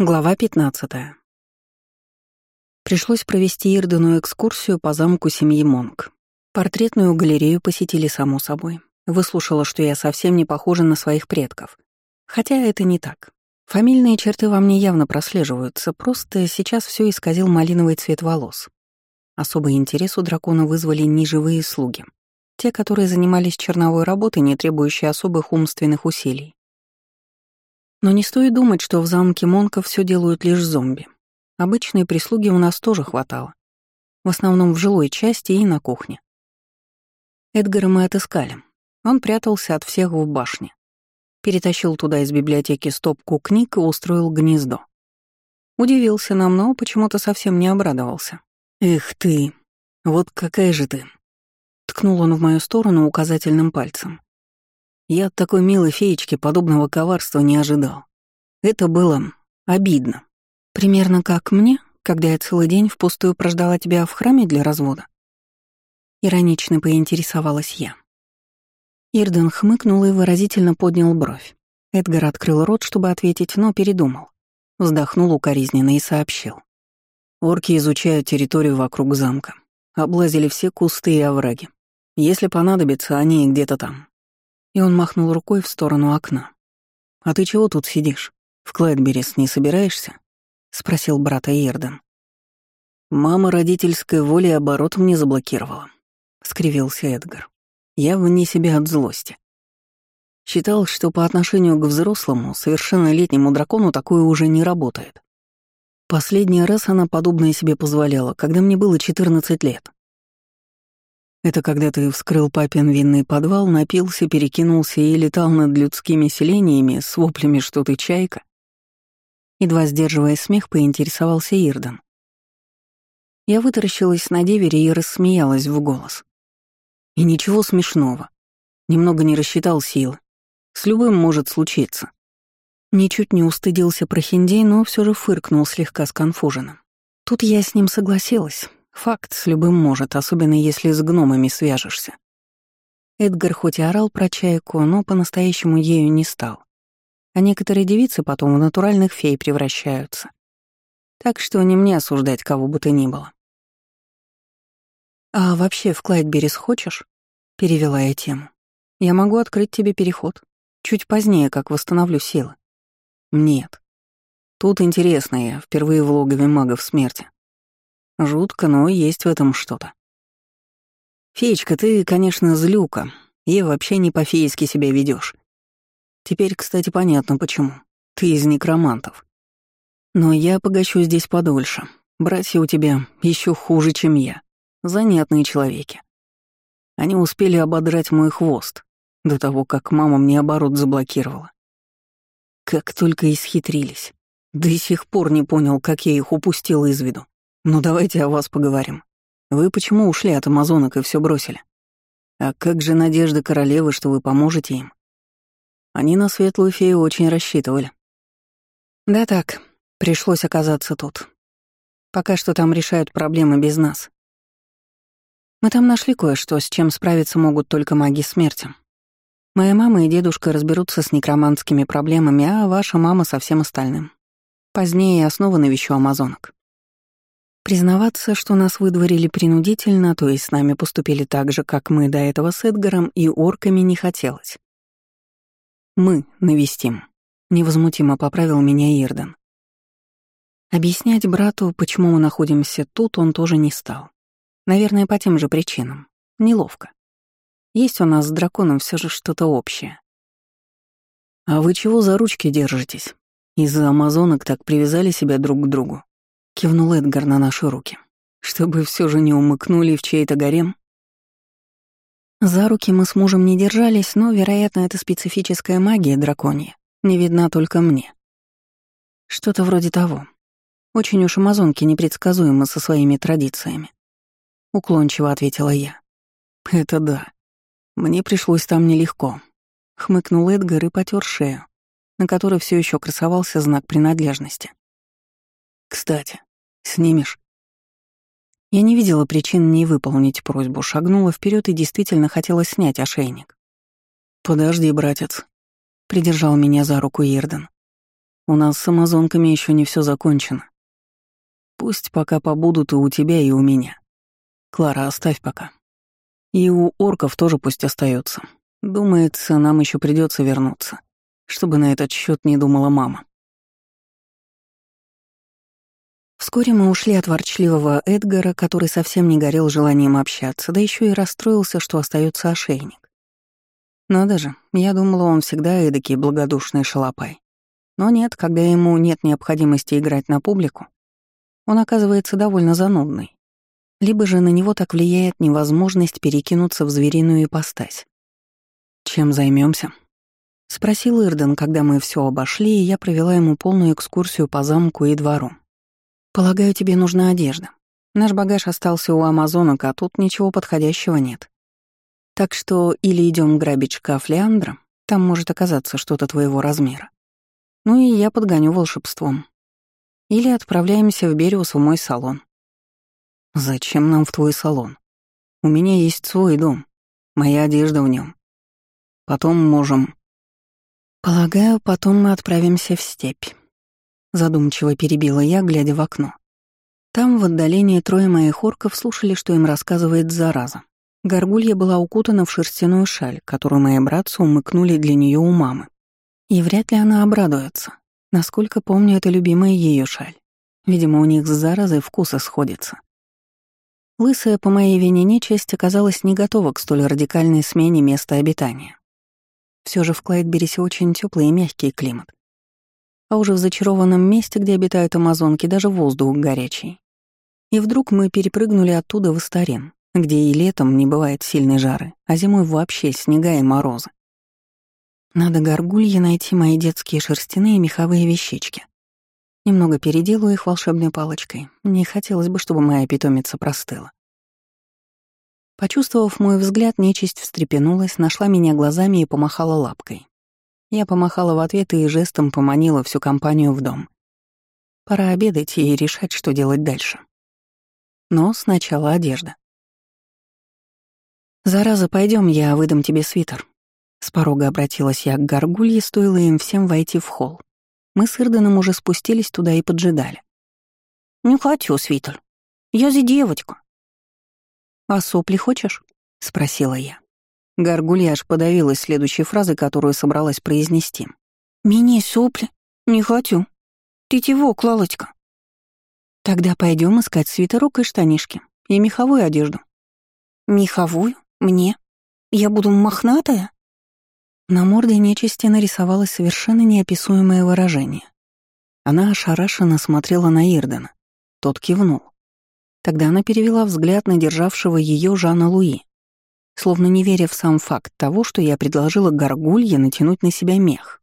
Глава 15. Пришлось провести Ирдену экскурсию по замку семьи Монг. Портретную галерею посетили, само собой. Выслушала, что я совсем не похожа на своих предков. Хотя это не так. Фамильные черты во мне явно прослеживаются, просто сейчас все исказил малиновый цвет волос. Особый интерес у дракона вызвали неживые слуги. Те, которые занимались черновой работой, не требующей особых умственных усилий. Но не стоит думать, что в замке Монка все делают лишь зомби. Обычной прислуги у нас тоже хватало. В основном в жилой части и на кухне. Эдгара мы отыскали. Он прятался от всех в башне. Перетащил туда из библиотеки стопку книг и устроил гнездо. Удивился нам, но почему-то совсем не обрадовался. «Эх ты, вот какая же ты!» Ткнул он в мою сторону указательным пальцем. Я от такой милой феечки подобного коварства не ожидал. Это было обидно. Примерно как мне, когда я целый день впустую прождала тебя в храме для развода. Иронично поинтересовалась я. Ирден хмыкнул и выразительно поднял бровь. Эдгар открыл рот, чтобы ответить, но передумал. Вздохнул укоризненно и сообщил. Орки изучают территорию вокруг замка. Облазили все кусты и овраги. Если понадобится, они где-то там. И он махнул рукой в сторону окна. «А ты чего тут сидишь? В Клайдберрис не собираешься?» — спросил брата Ирден. «Мама родительской воли оборот мне заблокировала», — скривился Эдгар. «Я вне себя от злости. Считал, что по отношению к взрослому, совершеннолетнему дракону такое уже не работает. Последний раз она подобное себе позволяла, когда мне было 14 лет. Это когда ты вскрыл папин винный подвал, напился, перекинулся и летал над людскими селениями с воплями, что ты чайка? Едва сдерживая смех, поинтересовался Ирден. Я вытаращилась на девере и рассмеялась в голос. И ничего смешного. Немного не рассчитал силы. С любым может случиться. Ничуть не устыдился про Хиндей, но все же фыркнул слегка сконфуженно. Тут я с ним согласилась. Факт с любым может, особенно если с гномами свяжешься. Эдгар хоть и орал про чайку, но по-настоящему ею не стал. А некоторые девицы потом в натуральных фей превращаются. Так что не мне осуждать кого бы то ни было. «А вообще в Клайдберрис хочешь?» — перевела я тему. «Я могу открыть тебе переход. Чуть позднее, как восстановлю силы». «Нет. Тут интересно я, впервые в логове магов смерти. Жутко, но есть в этом что-то. Феечка, ты, конечно, злюка, и вообще не по-фейски себя ведешь. Теперь, кстати, понятно почему. Ты из некромантов. Но я погощу здесь подольше. Братья у тебя еще хуже, чем я. Занятные человеки. Они успели ободрать мой хвост до того, как мама мне оборот заблокировала. Как только исхитрились. До сих пор не понял, как я их упустил из виду. «Ну давайте о вас поговорим. Вы почему ушли от амазонок и все бросили? А как же надежда королевы, что вы поможете им? Они на светлую фею очень рассчитывали». «Да так, пришлось оказаться тут. Пока что там решают проблемы без нас. Мы там нашли кое-что, с чем справиться могут только маги смерти. Моя мама и дедушка разберутся с некроманскими проблемами, а ваша мама со всем остальным. Позднее я снова навещу амазонок. Признаваться, что нас выдворили принудительно, то есть с нами поступили так же, как мы до этого с Эдгаром и орками, не хотелось. «Мы навестим», — невозмутимо поправил меня Ирден. Объяснять брату, почему мы находимся тут, он тоже не стал. Наверное, по тем же причинам. Неловко. Есть у нас с драконом все же что-то общее. «А вы чего за ручки держитесь? Из-за амазонок так привязали себя друг к другу?» Кивнул Эдгар на наши руки. Чтобы все же не умыкнули в чей-то гарем. За руки мы с мужем не держались, но, вероятно, это специфическая магия драконья. Не видна только мне. Что-то вроде того. Очень уж амазонки непредсказуемы со своими традициями. Уклончиво ответила я. Это да. Мне пришлось там нелегко. Хмыкнул Эдгар и потер шею, на которой все еще красовался знак принадлежности. Кстати, Снимешь?» Я не видела причин не выполнить просьбу, шагнула вперед и действительно хотела снять ошейник. «Подожди, братец», — придержал меня за руку Ирден. У нас с амазонками еще не все закончено. Пусть пока побудут и у тебя, и у меня. Клара, оставь пока. И у орков тоже пусть остается. Думается, нам еще придется вернуться, чтобы на этот счет не думала мама. Вскоре мы ушли от ворчливого Эдгара, который совсем не горел желанием общаться, да еще и расстроился, что остается ошейник. Надо же, я думала, он всегда эдакий благодушный шалопай. Но нет, когда ему нет необходимости играть на публику, он оказывается довольно занудный. Либо же на него так влияет невозможность перекинуться в звериную ипостась. «Чем займемся? спросил Ирден, когда мы все обошли, и я провела ему полную экскурсию по замку и двору. «Полагаю, тебе нужна одежда. Наш багаж остался у амазонок, а тут ничего подходящего нет. Так что или идем грабить шкаф Леандра, там может оказаться что-то твоего размера. Ну и я подгоню волшебством. Или отправляемся в Бериус в мой салон. Зачем нам в твой салон? У меня есть свой дом, моя одежда в нем. Потом можем... Полагаю, потом мы отправимся в степь. Задумчиво перебила я, глядя в окно. Там в отдалении трое моих орков слушали, что им рассказывает зараза. Горгулья была укутана в шерстяную шаль, которую мои братцы умыкнули для нее у мамы. И вряд ли она обрадуется. Насколько помню, это любимая ее шаль. Видимо, у них с заразой вкусы сходятся. Лысая по моей вине нечисть оказалась не готова к столь радикальной смене места обитания. Все же в Клайдберисе очень теплый и мягкий климат. А уже в зачарованном месте, где обитают амазонки, даже воздух горячий. И вдруг мы перепрыгнули оттуда в Истарин, где и летом не бывает сильной жары, а зимой вообще снега и морозы. Надо горгулье найти мои детские шерстяные меховые вещички. Немного переделаю их волшебной палочкой. Не хотелось бы, чтобы моя питомица простыла. Почувствовав мой взгляд, нечисть встрепенулась, нашла меня глазами и помахала лапкой. Я помахала в ответ и жестом поманила всю компанию в дом. Пора обедать и решать, что делать дальше. Но сначала одежда. «Зараза, пойдем, я выдам тебе свитер», с порога обратилась я к горгулье, стоило им всем войти в холл. Мы с Ирденом уже спустились туда и поджидали. «Не хочу, Свитер. Я за девочку». «А сопли хочешь?» — спросила я. Горгулья аж подавилась следующей фразы, которую собралась произнести. «Мини сопли? Не хочу. Ты чего, Клалочка?» «Тогда пойдем искать свитерок и штанишки, и меховую одежду». «Меховую? Мне? Я буду мохнатая?» На морде нечисти нарисовалось совершенно неописуемое выражение. Она ошарашенно смотрела на Ирдена. Тот кивнул. Тогда она перевела взгляд на державшего ее Жана Луи, словно не веря в сам факт того, что я предложила горгулье натянуть на себя мех.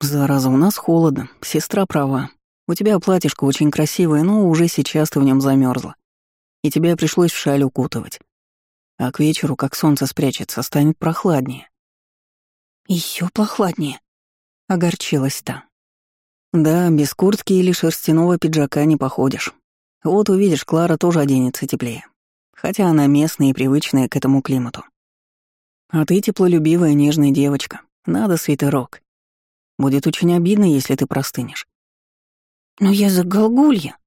«Зараза, у нас холодно, сестра права. У тебя платьишко очень красивое, но уже сейчас ты в нем замерзла. И тебе пришлось в шаль укутывать. А к вечеру, как солнце спрячется, станет прохладнее. Еще прохладнее. Огорчилась та. Да, без куртки или шерстяного пиджака не походишь. Вот увидишь, Клара тоже оденется теплее. Хотя она местная и привычная к этому климату. А ты теплолюбивая, нежная девочка. Надо свитерок. Будет очень обидно, если ты простынешь. Но я за Голгулья.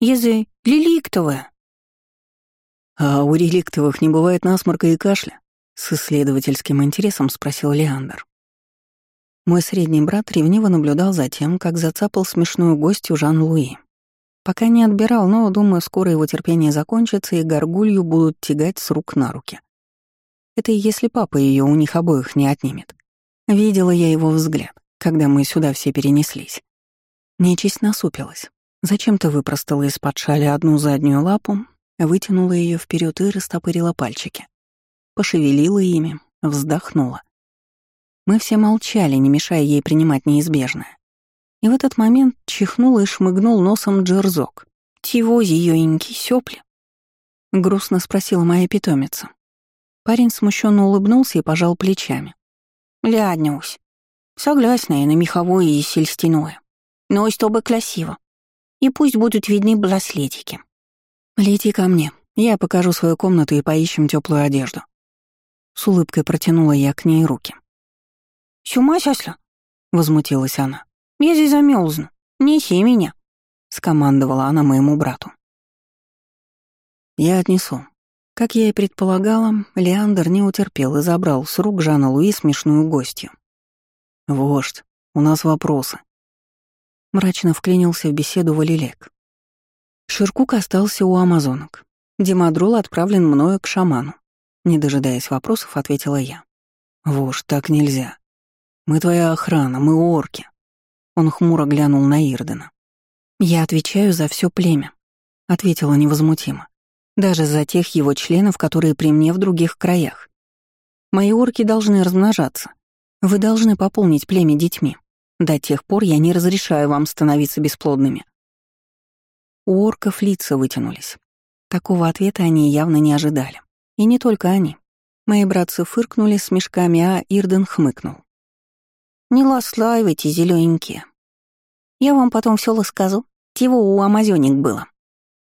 Я за Лиликтовая. А у реликтовых не бывает насморка и кашля? С исследовательским интересом спросил Леандр. Мой средний брат ревниво наблюдал за тем, как зацапал смешную гостью Жан-Луи. Пока не отбирал, но, думаю, скоро его терпение закончится, и горгулью будут тягать с рук на руки. Это если папа ее у них обоих не отнимет. Видела я его взгляд, когда мы сюда все перенеслись. Нечисть насупилась. Зачем-то выпростала из-под шали одну заднюю лапу, вытянула ее вперед и растопырила пальчики пошевелила ими, вздохнула. Мы все молчали, не мешая ей принимать неизбежное. И в этот момент чихнул и шмыгнул носом Джерзок. «Тиво, зиёенький, сёпли?» — грустно спросила моя питомица. Парень смущенно улыбнулся и пожал плечами. «Ляднюсь. Согласна я на меховое и сельстяное. Но и чтобы красиво. И пусть будут видны браслетики. Лети ко мне, я покажу свою комнату и поищем теплую одежду. С улыбкой протянула я к ней руки. «С ума сошла?» — возмутилась она. Я здесь замёлзну. Неси меня», — скомандовала она моему брату. «Я отнесу». Как я и предполагала, Леандр не утерпел и забрал с рук Жана Луи смешную гостью. «Вождь, у нас вопросы». Мрачно вклинился в беседу Валилек. Ширкук остался у амазонок. Димадрол отправлен мною к шаману. Не дожидаясь вопросов, ответила я. «Вождь, так нельзя. Мы твоя охрана, мы орки». Он хмуро глянул на Ирдена. «Я отвечаю за все племя», — ответила невозмутимо. «Даже за тех его членов, которые при мне в других краях. Мои орки должны размножаться. Вы должны пополнить племя детьми. До тех пор я не разрешаю вам становиться бесплодными». У орков лица вытянулись. Такого ответа они явно не ожидали. И не только они. Мои братцы фыркнули с мешками, а Ирден хмыкнул. «Не ласлаивайте, зелененькие. Я вам потом все расскажу. Тего у амазонник было.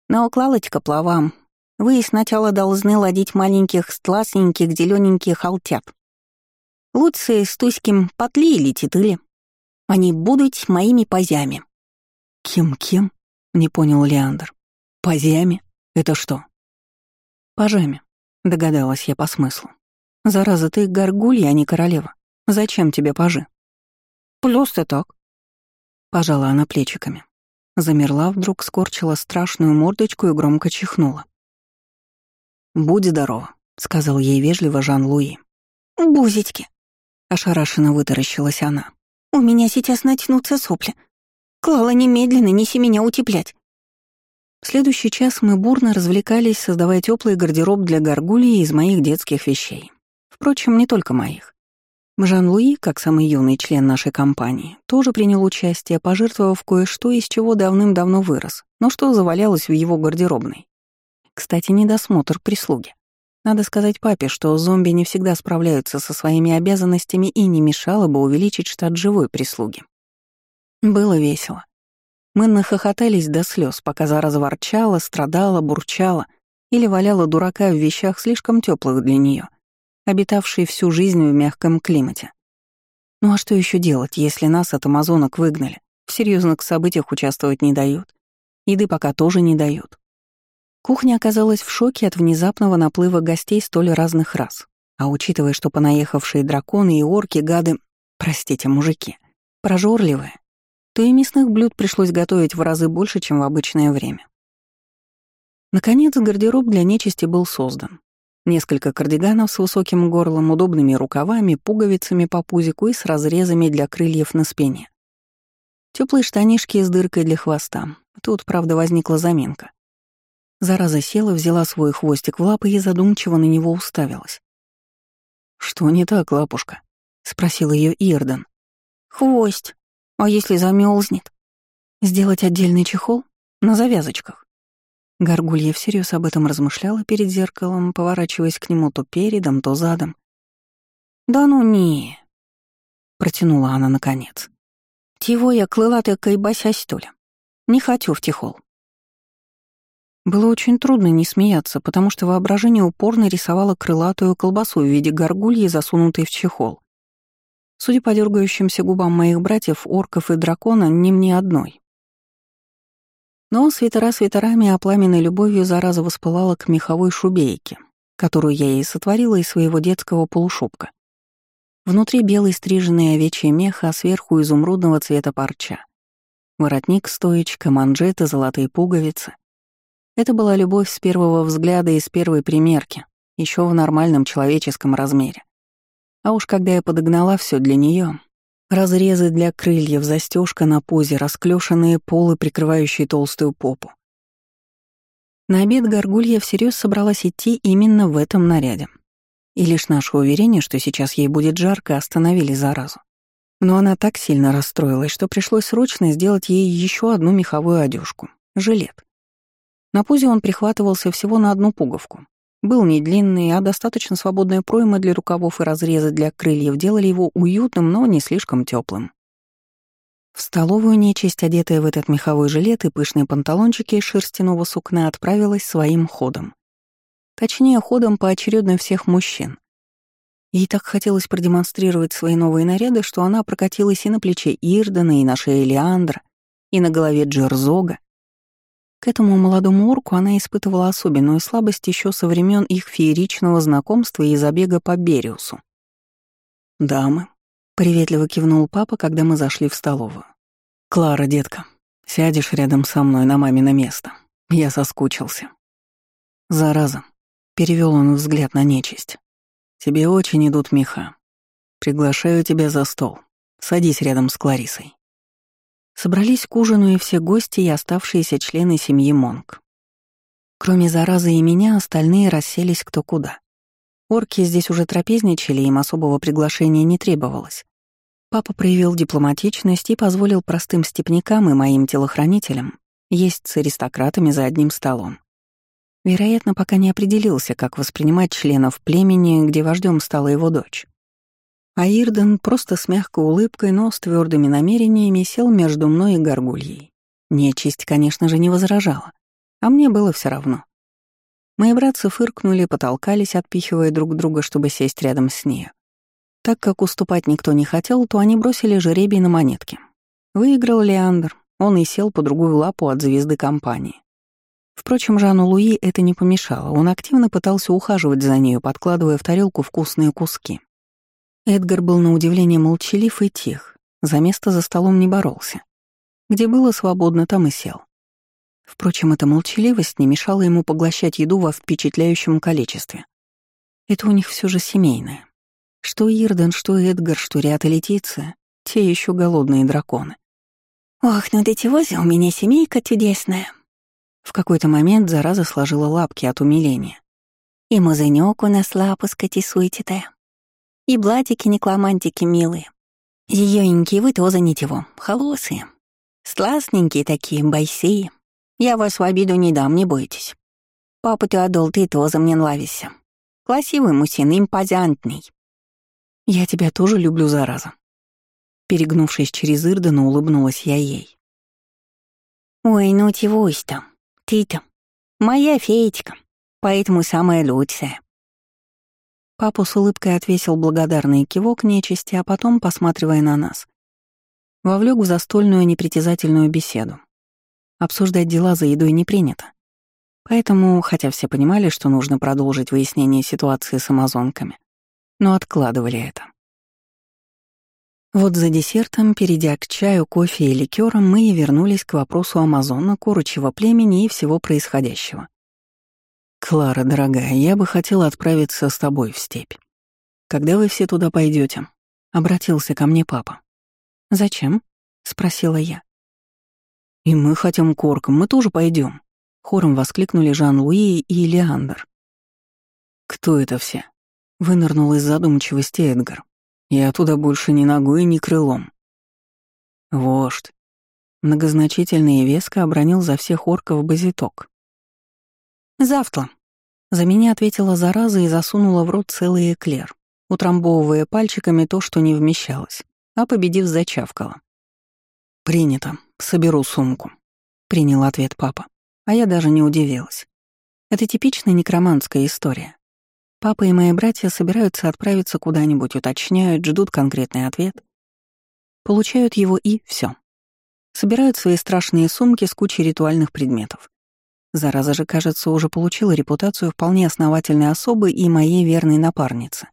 Но клалочка плавам. Вы сначала должны ладить маленьких стласненьких зелененьких алтят. Лучше с туським потли или титыли. Они будут моими позями». «Кем-кем?» — не понял Леандр. «Позями? Это что?» «Пажами», — догадалась я по смыслу. «Зараза, ты горгулья, а не королева. Зачем тебе пажи?» «Просто так». Пожала она плечиками. Замерла вдруг, скорчила страшную мордочку и громко чихнула. «Будь здорова», — сказал ей вежливо Жан-Луи. «Бузечки», — ошарашенно вытаращилась она. «У меня сейчас начнутся сопли. Клала, немедленно неси меня утеплять». В следующий час мы бурно развлекались, создавая теплый гардероб для горгулии из моих детских вещей. Впрочем, не только моих. Жан-Луи, как самый юный член нашей компании, тоже принял участие, пожертвовав кое-что, из чего давным-давно вырос, но что завалялось в его гардеробной. Кстати, недосмотр прислуги. Надо сказать папе, что зомби не всегда справляются со своими обязанностями и не мешало бы увеличить штат живой прислуги. Было весело. Мы нахохотались до слез, пока зараза ворчала, страдала, бурчала или валяла дурака в вещах слишком теплых для нее, обитавшей всю жизнь в мягком климате. Ну а что еще делать, если нас от амазонок выгнали, в серьезных событиях участвовать не дают, еды пока тоже не дают? Кухня оказалась в шоке от внезапного наплыва гостей столь разных рас. А учитывая, что понаехавшие драконы и орки, гады, простите, мужики, прожорливые, то и мясных блюд пришлось готовить в разы больше, чем в обычное время. Наконец, гардероб для нечисти был создан. Несколько кардиганов с высоким горлом, удобными рукавами, пуговицами по пузику и с разрезами для крыльев на спине. Теплые штанишки с дыркой для хвоста. Тут, правда, возникла заминка. Зараза села, взяла свой хвостик в лапы и задумчиво на него уставилась. «Что не так, лапушка?» — спросил ее Ирден. «Хвость», а если замёлзнет? Сделать отдельный чехол? На завязочках. Горгулья всерьез об этом размышляла перед зеркалом, поворачиваясь к нему то передом, то задом. «Да ну не...» — протянула она наконец. «Тего я клылатая кайбася, что ли? Не хочу в тихол». Было очень трудно не смеяться, потому что воображение упорно рисовало крылатую колбасу в виде горгульи, засунутой в чехол. Судя по дергающимся губам моих братьев, орков и дракона, не мне одной. Но свитера свитерами, а пламенной любовью зараза воспылала к меховой шубейке, которую я ей сотворила из своего детского полушубка. Внутри белый стриженный овечий мех, а сверху изумрудного цвета парча. Воротник, стоечка, манжеты, золотые пуговицы. Это была любовь с первого взгляда и с первой примерки, еще в нормальном человеческом размере. А уж когда я подогнала все для нее, разрезы для крыльев, застежка на пузе, расклешенные полы, прикрывающие толстую попу. На обед Горгулья всерьез собралась идти именно в этом наряде. И лишь наше уверение, что сейчас ей будет жарко, остановили заразу. Но она так сильно расстроилась, что пришлось срочно сделать ей еще одну меховую одежку — жилет. На пузе он прихватывался всего на одну пуговку, был не длинный, а достаточно свободная пройма для рукавов и разреза для крыльев делали его уютным, но не слишком теплым. В столовую нечисть, одетая в этот меховой жилет и пышные панталончики из шерстяного сукна, отправилась своим ходом. Точнее, ходом поочередно всех мужчин. Ей так хотелось продемонстрировать свои новые наряды, что она прокатилась и на плече Ирдена, и на шее Леандра, и на голове Джерзога. К этому молодому орку она испытывала особенную слабость еще со времен их фееричного знакомства и забега по Бериусу. «Дамы», — приветливо кивнул папа, когда мы зашли в столовую. «Клара, детка, сядешь рядом со мной на мамино место. Я соскучился». «Зараза», — перевел он взгляд на нечисть. «Тебе очень идут меха. Приглашаю тебя за стол. Садись рядом с Кларисой». Собрались к ужину и все гости и оставшиеся члены семьи Монг. Кроме заразы и меня, остальные расселись кто куда. Орки здесь уже трапезничали, им особого приглашения не требовалось. Папа проявил дипломатичность и позволил простым степнякам и моим телохранителям есть с аристократами за одним столом. Вероятно, пока не определился, как воспринимать членов племени, где вождем стала его дочь. А Ирден просто с мягкой улыбкой, но с твердыми намерениями сел между мной и горгульей. Нечисть, конечно же, не возражала, а мне было все равно. Мои братцы фыркнули, потолкались, отпихивая друг друга, чтобы сесть рядом с ней. Так как уступать никто не хотел, то они бросили жеребий на монетки. Выиграл Леандр, он и сел по другую лапу от звезды компании. Впрочем, Жану Луи это не помешало, он активно пытался ухаживать за нею, подкладывая в тарелку вкусные куски. Эдгар был на удивление молчалив и тих, за место за столом не боролся. Где было свободно, там и сел. Впрочем, эта молчаливость не мешала ему поглощать еду во впечатляющем количестве. Это у них все же семейное. Что Ирден, что Эдгар, что Риат и Летиция, те еще голодные драконы. «Ох, ну эти возы у меня семейка чудесная!» В какой-то момент зараза сложила лапки от умиления. «И музынёк у нас лапуска тесуйте-то!» И бладики-некламантики милые. Зеёненькие вы тоже ничего, холосые. Сластненькие такие, бойсые. Я вас в обиду не дам, не бойтесь. Папа Теодол, ты тоже мне нравишься. Красивый мужчина, импозантный. Я тебя тоже люблю, зараза. Перегнувшись через Ирдена, улыбнулась я ей. Ой, ну чегось там. Ты-то. Моя феечка. Поэтому самая лучшая. Папа с улыбкой отвесил благодарный кивок нечисти, а потом, посматривая на нас, вовлек в застольную непритязательную беседу. Обсуждать дела за едой не принято. Поэтому, хотя все понимали, что нужно продолжить выяснение ситуации с амазонками, но откладывали это. Вот за десертом, перейдя к чаю, кофе и ликерам, мы и вернулись к вопросу Амазона, курочего племени и всего происходящего. «Клара, дорогая, я бы хотела отправиться с тобой в степь. Когда вы все туда пойдете? обратился ко мне папа. «Зачем?» — спросила я. «И мы хотим к мы тоже пойдем. хором воскликнули Жан-Луи и Леандр. «Кто это все?» — вынырнул из задумчивости Эдгар. «Я туда больше ни ногой, ни крылом». «Вождь», — многозначительно и веско обронил за всех орков базиток. «Завтра», — за меня ответила зараза и засунула в рот целый эклер, утрамбовывая пальчиками то, что не вмещалось, а победив зачавкала. «Принято. Соберу сумку», — принял ответ папа. А я даже не удивилась. Это типичная некроманская история. Папа и мои братья собираются отправиться куда-нибудь, уточняют, ждут конкретный ответ. Получают его и все. Собирают свои страшные сумки с кучей ритуальных предметов. Зараза же, кажется, уже получила репутацию вполне основательной особы и моей верной напарницы.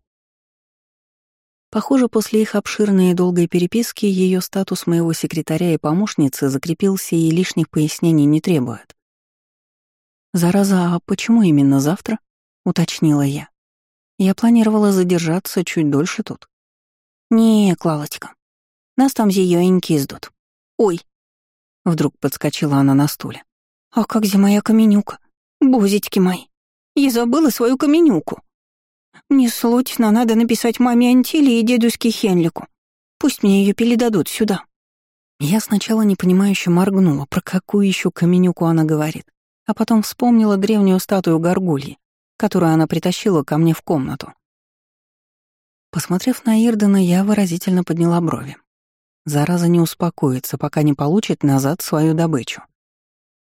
Похоже, после их обширной и долгой переписки ее статус моего секретаря и помощницы закрепился и лишних пояснений не требует. «Зараза, а почему именно завтра?» — уточнила я. Я планировала задержаться чуть дольше тут. «Не, Клавочка, нас там зеёеньки ждут. Ой!» Вдруг подскочила она на стуле. «А как же моя каменюка? Бузички мои! Я забыла свою каменюку!» «Мне срочно надо написать маме Антиле и дедушке Хенлику. Пусть мне ее передадут сюда». Я сначала непонимающе моргнула, про какую еще каменюку она говорит, а потом вспомнила древнюю статую горгульи, которую она притащила ко мне в комнату. Посмотрев на Ирдена, я выразительно подняла брови. Зараза не успокоится, пока не получит назад свою добычу.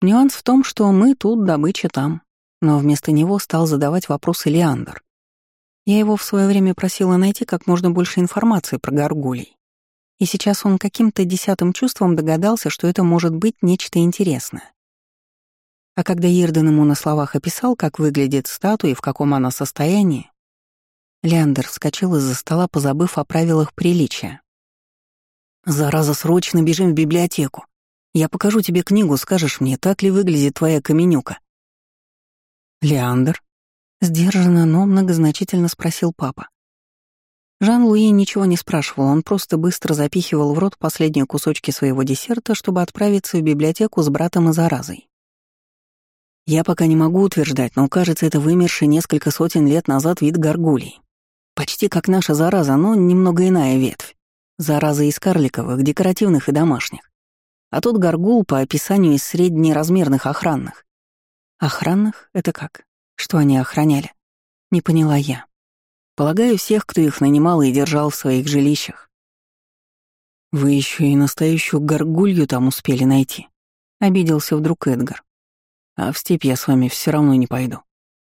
Нюанс в том, что мы тут, добыча там. Но вместо него стал задавать вопросы Леандр. Я его в свое время просила найти как можно больше информации про горгулей. И сейчас он каким-то десятым чувством догадался, что это может быть нечто интересное. А когда Ирден ему на словах описал, как выглядит статуя и в каком она состоянии, Леандр вскочил из-за стола, позабыв о правилах приличия. «Зараза, срочно бежим в библиотеку. Я покажу тебе книгу, скажешь мне, так ли выглядит твоя каменюка». «Леандр?» — сдержанно, но многозначительно спросил папа. Жан-Луи ничего не спрашивал, он просто быстро запихивал в рот последние кусочки своего десерта, чтобы отправиться в библиотеку с братом и заразой. Я пока не могу утверждать, но кажется, это вымерший несколько сотен лет назад вид горгулей. Почти как наша зараза, но немного иная ветвь. Зараза из карликовых, декоративных и домашних. А тут горгул по описанию из среднеразмерных охранных. Охранных — это как? Что они охраняли? Не поняла я. Полагаю, всех, кто их нанимал и держал в своих жилищах. Вы еще и настоящую горгулью там успели найти. Обиделся вдруг Эдгар. А в степь я с вами все равно не пойду.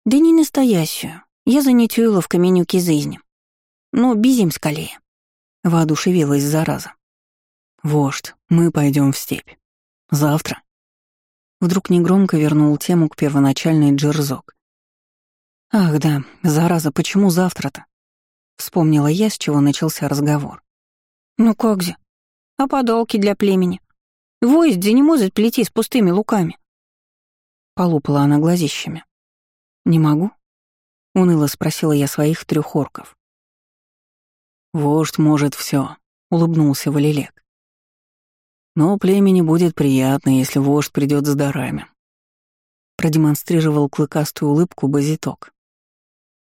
Да не настоящую. Я занятюила в каменюке жизни. Ну, безим скалее. Воодушевилась зараза. Вождь, мы пойдем в степь. Завтра. Вдруг негромко вернул тему к первоначальной джерзок. Ах да, зараза, почему завтра-то? Вспомнила я, с чего начался разговор. Ну как же? А подолки для племени? Войск не может плети с пустыми луками. Полупала она глазищами. Не могу, — уныло спросила я своих трех орков. «Вождь может все, улыбнулся Валилек. «Но племени будет приятно, если вождь придет с дарами». Продемонстрировал клыкастую улыбку Базиток.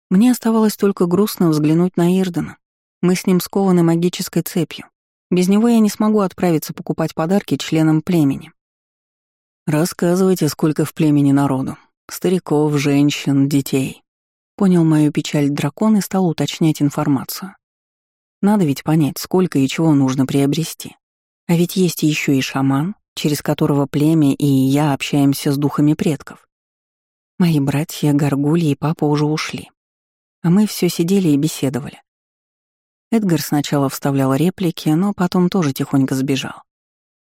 Мне оставалось только грустно взглянуть на Ирдена. Мы с ним скованы магической цепью. Без него я не смогу отправиться покупать подарки членам племени. «Рассказывайте, сколько в племени народу. Стариков, женщин, детей», Понял мою печаль дракон и стал уточнять информацию. Надо ведь понять, сколько и чего нужно приобрести. А ведь есть еще и шаман, через которого племя и я общаемся с духами предков. Мои братья, Горгульи и папа уже ушли. А мы все сидели и беседовали. Эдгар сначала вставлял реплики, но потом тоже тихонько сбежал.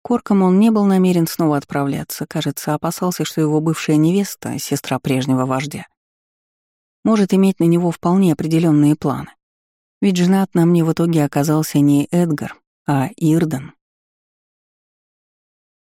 Корком он не был намерен снова отправляться, кажется, опасался, что его бывшая невеста, сестра прежнего вождя, может иметь на него вполне определенные планы. Ведь женат на мне в итоге оказался не Эдгар, а Ирден.